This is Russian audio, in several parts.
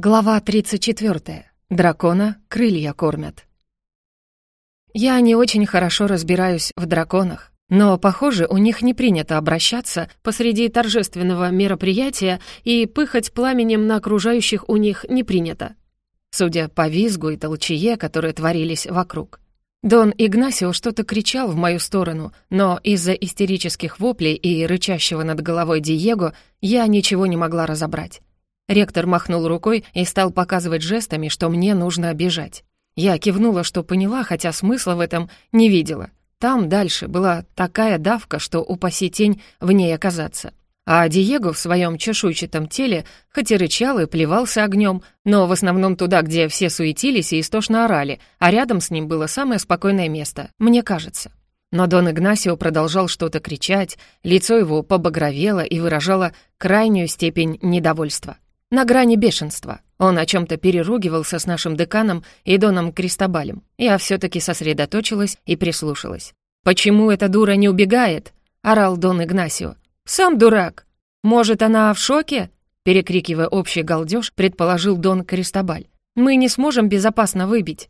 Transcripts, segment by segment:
Глава 34. Дракона крылья кормят. Я не очень хорошо разбираюсь в драконах, но, похоже, у них не принято обращаться посреди торжественного мероприятия и пыхать пламенем на окружающих у них не принято. Судя по визгу и толчее, которые творились вокруг. Дон Игнасио что-то кричал в мою сторону, но из-за истерических воплей и рычащего над головой Диего я ничего не могла разобрать. Ректор махнул рукой и стал показывать жестами, что мне нужно бежать. Я кивнула, что поняла, хотя смысла в этом не видела. Там дальше была такая давка, что упаси тень в ней оказаться. А Диего в своем чешуйчатом теле хоть и рычал и плевался огнем, но в основном туда, где все суетились и истошно орали, а рядом с ним было самое спокойное место, мне кажется. Но Дон Игнасио продолжал что-то кричать, лицо его побагровело и выражало крайнюю степень недовольства на грани бешенства. Он о чем-то переругивался с нашим деканом и Доном Кристобалем. Я все-таки сосредоточилась и прислушалась. «Почему эта дура не убегает?» — орал Дон Игнасио. «Сам дурак! Может, она в шоке?» Перекрикивая общий галдеж, предположил Дон Кристобаль. «Мы не сможем безопасно выбить».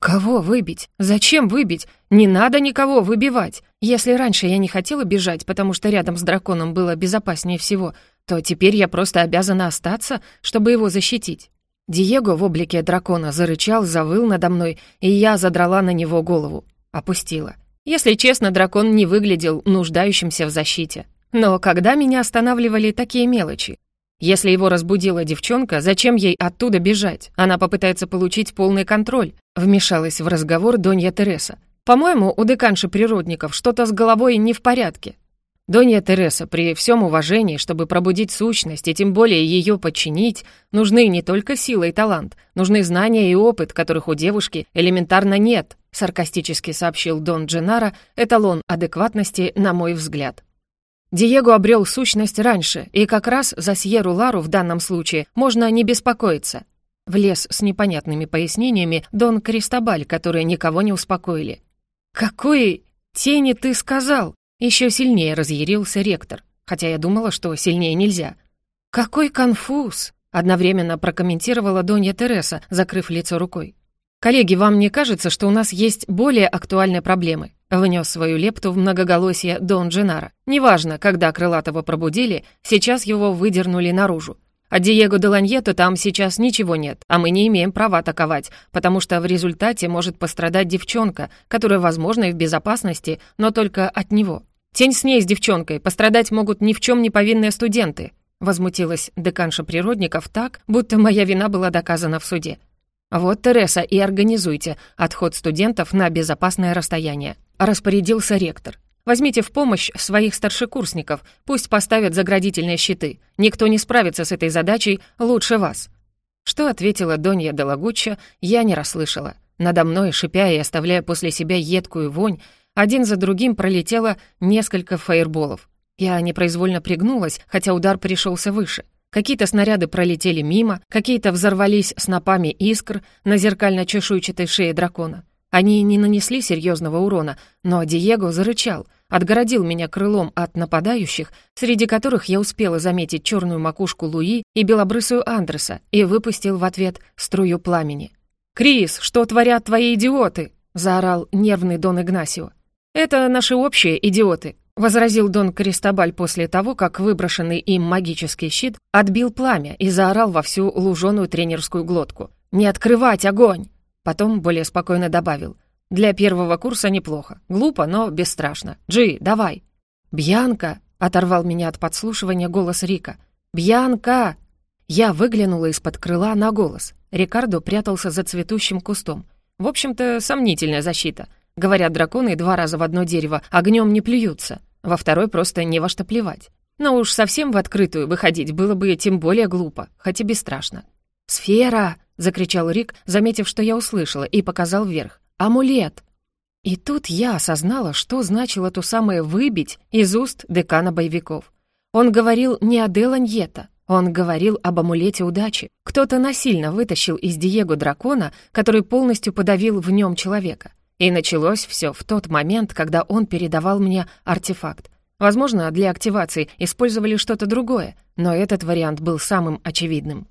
«Кого выбить? Зачем выбить? Не надо никого выбивать. Если раньше я не хотела бежать, потому что рядом с драконом было безопаснее всего, то теперь я просто обязана остаться, чтобы его защитить. Диего в облике дракона зарычал, завыл надо мной, и я задрала на него голову. Опустила. Если честно, дракон не выглядел нуждающимся в защите. Но когда меня останавливали такие мелочи? Если его разбудила девчонка, зачем ей оттуда бежать? Она попытается получить полный контроль. Вмешалась в разговор Донья Тереса. По-моему, у деканши природников что-то с головой не в порядке. Донья Тереса, при всем уважении, чтобы пробудить сущность и тем более ее подчинить, нужны не только сила и талант, нужны знания и опыт, которых у девушки элементарно нет, саркастически сообщил Дон Дженаро, эталон адекватности, на мой взгляд. Диего обрел сущность раньше, и как раз за Сьеру Лару в данном случае можно не беспокоиться. Влез с непонятными пояснениями Дон Кристобаль, которые никого не успокоили. «Какой тени ты сказал?» Еще сильнее разъярился ректор, хотя я думала, что сильнее нельзя. «Какой конфуз!» — одновременно прокомментировала Донья Тереса, закрыв лицо рукой. «Коллеги, вам не кажется, что у нас есть более актуальные проблемы?» Внес свою лепту в многоголосие Дон Дженаро. «Неважно, когда Крылатого пробудили, сейчас его выдернули наружу. А Диего де Ланьето там сейчас ничего нет, а мы не имеем права атаковать, потому что в результате может пострадать девчонка, которая, возможно, и в безопасности, но только от него. «Тень с ней, с девчонкой, пострадать могут ни в чем не повинные студенты», возмутилась деканша природников так, будто моя вина была доказана в суде. «Вот, Тереса, и организуйте отход студентов на безопасное расстояние», распорядился ректор. «Возьмите в помощь своих старшекурсников, пусть поставят заградительные щиты. Никто не справится с этой задачей лучше вас». Что ответила Донья Делагучча, я не расслышала. Надо мной, шипя и оставляя после себя едкую вонь, один за другим пролетело несколько фаерболов. Я непроизвольно пригнулась, хотя удар пришелся выше. Какие-то снаряды пролетели мимо, какие-то взорвались снопами искр на зеркально-чешуйчатой шее дракона. Они не нанесли серьезного урона, но Диего зарычал, отгородил меня крылом от нападающих, среди которых я успела заметить черную макушку Луи и белобрысую Андреса, и выпустил в ответ струю пламени. «Крис, что творят твои идиоты?» — заорал нервный Дон Игнасио. «Это наши общие идиоты», — возразил Дон Кристобаль после того, как выброшенный им магический щит отбил пламя и заорал во всю луженую тренерскую глотку. «Не открывать огонь!» Потом более спокойно добавил. «Для первого курса неплохо. Глупо, но бесстрашно. Джи, давай!» «Бьянка!» — оторвал меня от подслушивания голос Рика. «Бьянка!» Я выглянула из-под крыла на голос. Рикардо прятался за цветущим кустом. В общем-то, сомнительная защита — Говорят, драконы два раза в одно дерево огнем не плюются, во второй просто не во что плевать. Но уж совсем в открытую выходить было бы тем более глупо, хоть и бесстрашно. «Сфера!» — закричал Рик, заметив, что я услышала, и показал вверх. «Амулет!» И тут я осознала, что значило то самое «выбить» из уст декана боевиков. Он говорил не о Деланьета, он говорил об амулете удачи. Кто-то насильно вытащил из Диего дракона, который полностью подавил в нем человека. И началось все в тот момент, когда он передавал мне артефакт. Возможно, для активации использовали что-то другое, но этот вариант был самым очевидным.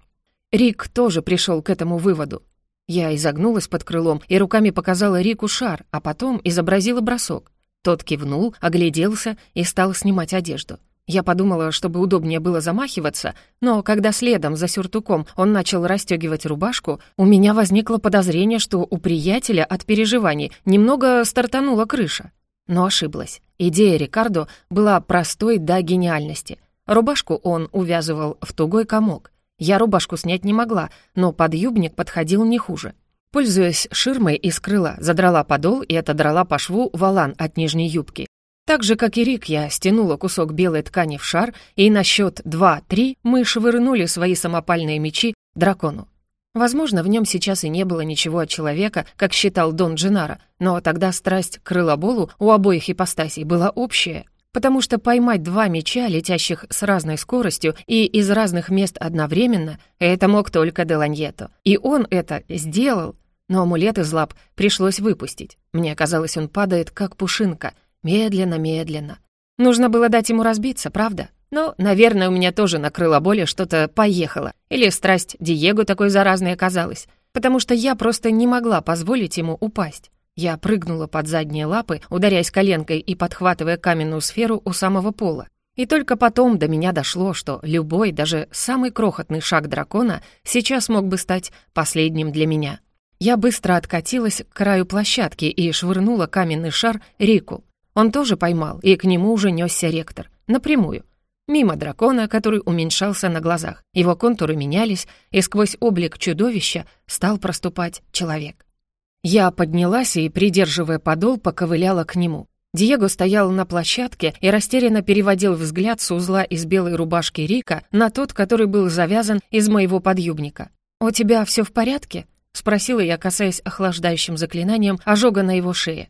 Рик тоже пришел к этому выводу. Я изогнулась под крылом и руками показала Рику шар, а потом изобразила бросок. Тот кивнул, огляделся и стал снимать одежду. Я подумала, чтобы удобнее было замахиваться, но когда следом за сюртуком он начал расстегивать рубашку, у меня возникло подозрение, что у приятеля от переживаний немного стартанула крыша. Но ошиблась. Идея Рикардо была простой до гениальности. Рубашку он увязывал в тугой комок. Я рубашку снять не могла, но подъюбник подходил не хуже. Пользуясь ширмой из крыла, задрала подол и отодрала по шву валан от нижней юбки. Так же, как и Рик, я стянула кусок белой ткани в шар, и на счет два-три мы швырнули свои самопальные мечи дракону. Возможно, в нем сейчас и не было ничего от человека, как считал Дон Джинара, но тогда страсть к крылоболу у обоих ипостасей была общая, потому что поймать два меча, летящих с разной скоростью и из разных мест одновременно, это мог только Деланьето. И он это сделал, но амулет из лап пришлось выпустить. Мне казалось, он падает, как пушинка. Медленно, медленно. Нужно было дать ему разбиться, правда? Но, наверное, у меня тоже накрыло боли, что-то поехало. Или страсть Диего такой заразной оказалась. Потому что я просто не могла позволить ему упасть. Я прыгнула под задние лапы, ударяясь коленкой и подхватывая каменную сферу у самого пола. И только потом до меня дошло, что любой, даже самый крохотный шаг дракона сейчас мог бы стать последним для меня. Я быстро откатилась к краю площадки и швырнула каменный шар Рику. Он тоже поймал, и к нему уже несся ректор. Напрямую. Мимо дракона, который уменьшался на глазах. Его контуры менялись, и сквозь облик чудовища стал проступать человек. Я поднялась и, придерживая подол, поковыляла к нему. Диего стоял на площадке и растерянно переводил взгляд с узла из белой рубашки Рика на тот, который был завязан из моего подъюбника. «У тебя все в порядке?» — спросила я, касаясь охлаждающим заклинанием ожога на его шее.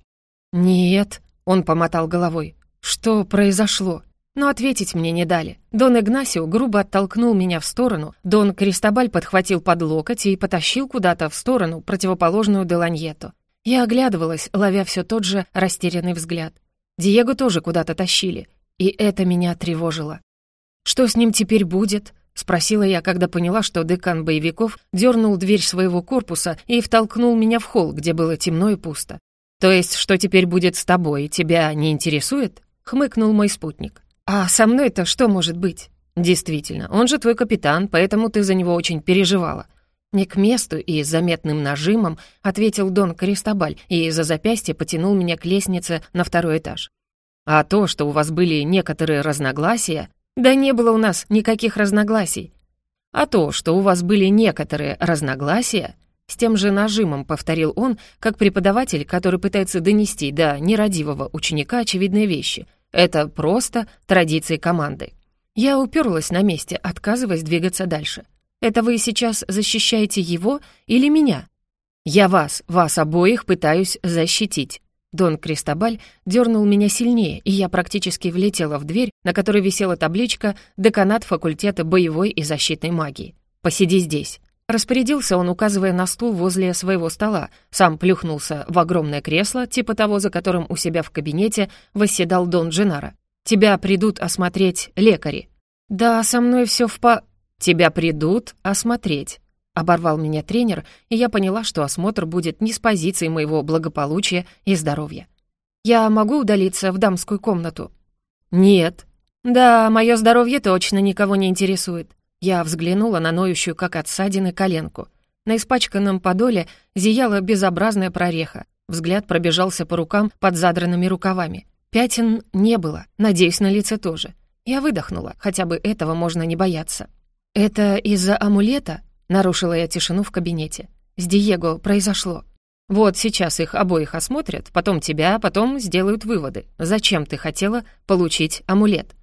«Нет», — он помотал головой. «Что произошло?» Но ответить мне не дали. Дон Игнасио грубо оттолкнул меня в сторону, Дон Кристобаль подхватил под локоть и потащил куда-то в сторону, противоположную Деланьету. Я оглядывалась, ловя все тот же растерянный взгляд. Диего тоже куда-то тащили, и это меня тревожило. «Что с ним теперь будет?» — спросила я, когда поняла, что декан боевиков дернул дверь своего корпуса и втолкнул меня в холл, где было темно и пусто. «То есть, что теперь будет с тобой, тебя не интересует?» — хмыкнул мой спутник. «А со мной-то что может быть?» «Действительно, он же твой капитан, поэтому ты за него очень переживала». Не к месту и заметным нажимом ответил Дон Кристобаль и за запястье потянул меня к лестнице на второй этаж. «А то, что у вас были некоторые разногласия...» «Да не было у нас никаких разногласий». «А то, что у вас были некоторые разногласия...» С тем же нажимом повторил он, как преподаватель, который пытается донести до нерадивого ученика очевидные вещи — это просто традиции команды. Я уперлась на месте, отказываясь двигаться дальше. Это вы сейчас защищаете его или меня? Я вас, вас обоих пытаюсь защитить. Дон Кристобаль дернул меня сильнее, и я практически влетела в дверь, на которой висела табличка «Деканат факультета боевой и защитной магии». «Посиди здесь». Распорядился он, указывая на стул возле своего стола, сам плюхнулся в огромное кресло, типа того, за которым у себя в кабинете восседал Дон Дженаро. «Тебя придут осмотреть лекари». «Да, со мной все в по...» «Тебя придут осмотреть», — оборвал меня тренер, и я поняла, что осмотр будет не с позиции моего благополучия и здоровья. «Я могу удалиться в дамскую комнату?» «Нет». «Да, мое здоровье точно никого не интересует. Я взглянула на ноющую, как от ссадины, коленку. На испачканном подоле зияла безобразная прореха. Взгляд пробежался по рукам под задранными рукавами. Пятен не было, надеюсь, на лице тоже. Я выдохнула, хотя бы этого можно не бояться. «Это из-за амулета?» — нарушила я тишину в кабинете. «С Диего произошло. Вот сейчас их обоих осмотрят, потом тебя, потом сделают выводы. Зачем ты хотела получить амулет?»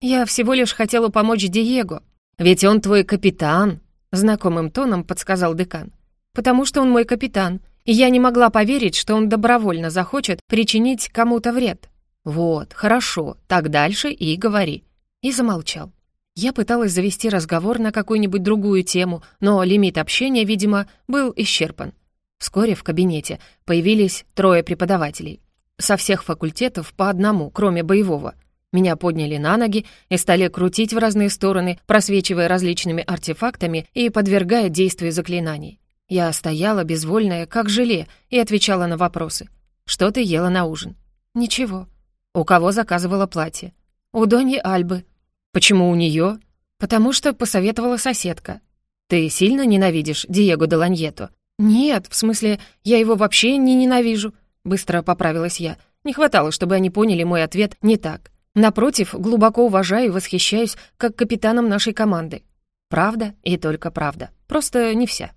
«Я всего лишь хотела помочь Диего», «Ведь он твой капитан», — знакомым тоном подсказал декан. «Потому что он мой капитан, и я не могла поверить, что он добровольно захочет причинить кому-то вред». «Вот, хорошо, так дальше и говори». И замолчал. Я пыталась завести разговор на какую-нибудь другую тему, но лимит общения, видимо, был исчерпан. Вскоре в кабинете появились трое преподавателей. Со всех факультетов по одному, кроме боевого. Меня подняли на ноги и стали крутить в разные стороны, просвечивая различными артефактами и подвергая действию заклинаний. Я стояла безвольная, как желе, и отвечала на вопросы. «Что ты ела на ужин?» «Ничего». «У кого заказывала платье?» «У Доньи Альбы». «Почему у нее? «Потому что посоветовала соседка». «Ты сильно ненавидишь Диего де Ланьето?» «Нет, в смысле, я его вообще не ненавижу», — быстро поправилась я. Не хватало, чтобы они поняли мой ответ не так. Напротив, глубоко уважаю и восхищаюсь как капитаном нашей команды. Правда и только правда. Просто не вся.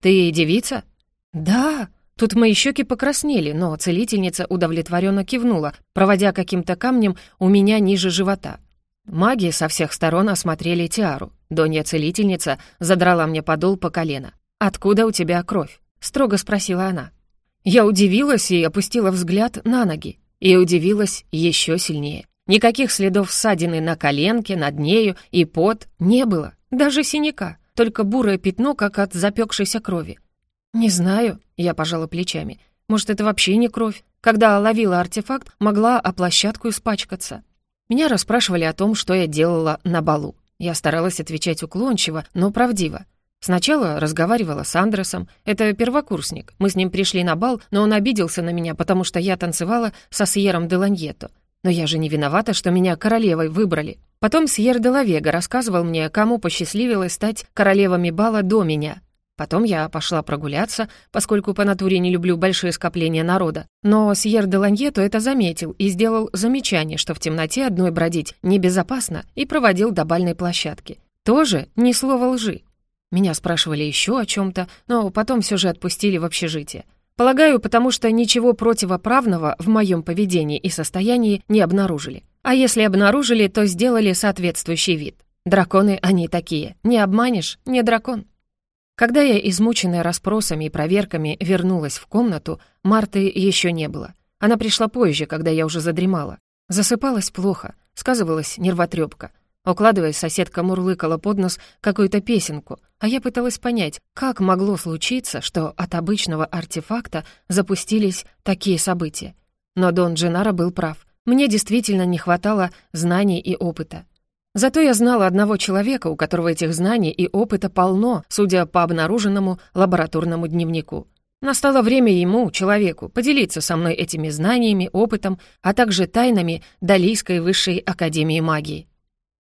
«Ты девица?» «Да». Тут мои щеки покраснели, но целительница удовлетворенно кивнула, проводя каким-то камнем у меня ниже живота. Маги со всех сторон осмотрели Тиару. Донья-целительница задрала мне подол по колено. «Откуда у тебя кровь?» — строго спросила она. Я удивилась и опустила взгляд на ноги. И удивилась еще сильнее. Никаких следов ссадины на коленке, над нею и пот не было. Даже синяка. Только бурое пятно, как от запекшейся крови. «Не знаю», — я пожала плечами. «Может, это вообще не кровь? Когда ловила артефакт, могла о площадку испачкаться». Меня расспрашивали о том, что я делала на балу. Я старалась отвечать уклончиво, но правдиво. Сначала разговаривала с Андресом. Это первокурсник. Мы с ним пришли на бал, но он обиделся на меня, потому что я танцевала со Сьером де Ланьето. Но я же не виновата, что меня королевой выбрали. Потом Сьер де Лавега рассказывал мне, кому посчастливилось стать королевами бала до меня. Потом я пошла прогуляться, поскольку по натуре не люблю большие скопления народа. Но Сьер де Ланьето это заметил и сделал замечание, что в темноте одной бродить небезопасно, и проводил до бальной площадки. Тоже ни слова лжи. Меня спрашивали еще о чем-то, но потом все же отпустили в общежитие. Полагаю, потому что ничего противоправного в моем поведении и состоянии не обнаружили. А если обнаружили, то сделали соответствующий вид. Драконы они такие. Не обманешь, не дракон. Когда я, измученная расспросами и проверками, вернулась в комнату, Марты еще не было. Она пришла позже, когда я уже задремала. Засыпалась плохо, сказывалась нервотрепка — Укладываясь, соседка мурлыкала под нос какую-то песенку, а я пыталась понять, как могло случиться, что от обычного артефакта запустились такие события. Но Дон Дженаро был прав. Мне действительно не хватало знаний и опыта. Зато я знала одного человека, у которого этих знаний и опыта полно, судя по обнаруженному лабораторному дневнику. Настало время ему, человеку, поделиться со мной этими знаниями, опытом, а также тайнами Далийской высшей академии магии.